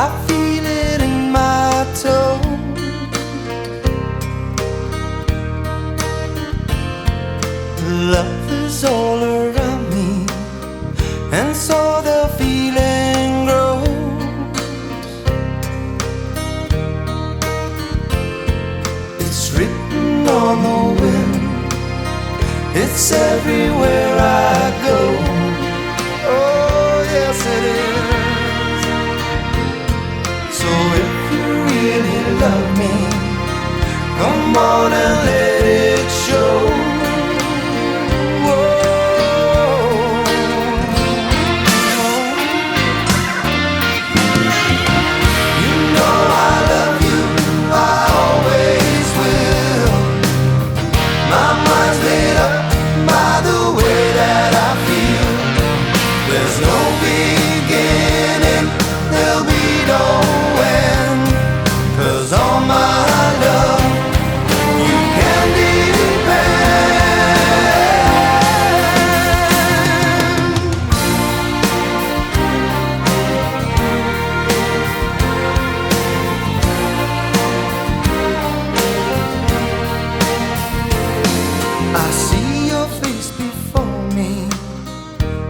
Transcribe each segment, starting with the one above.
I feel it in my toe. Love is all around me, and so the feeling grows. It's written on the wind, it's everywhere I go. Come on and live.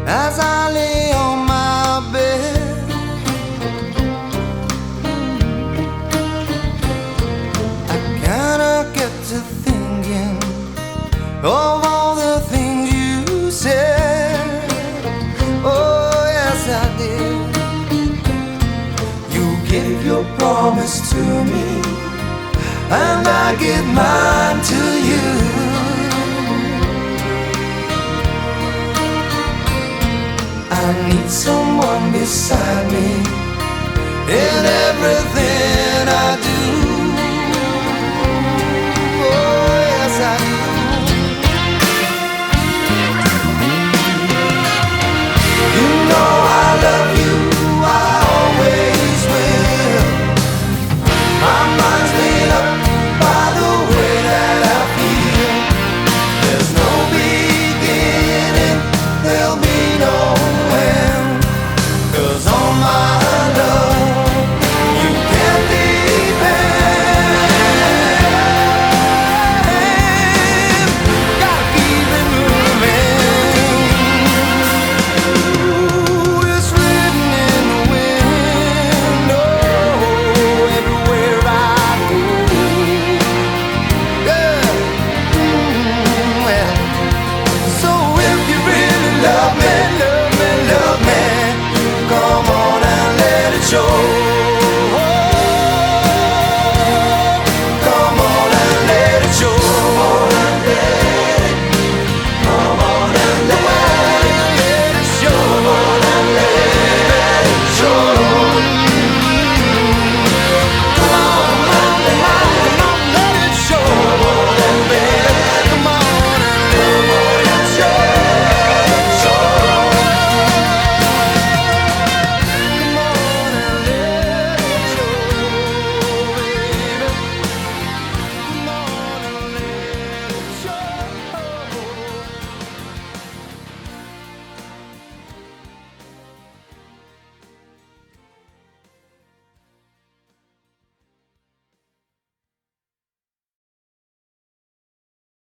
as I lay on my bed. I kinda get to thinking of all the things you said. Oh, yes, I did. You gave your promise to me. I need someone beside me in everything.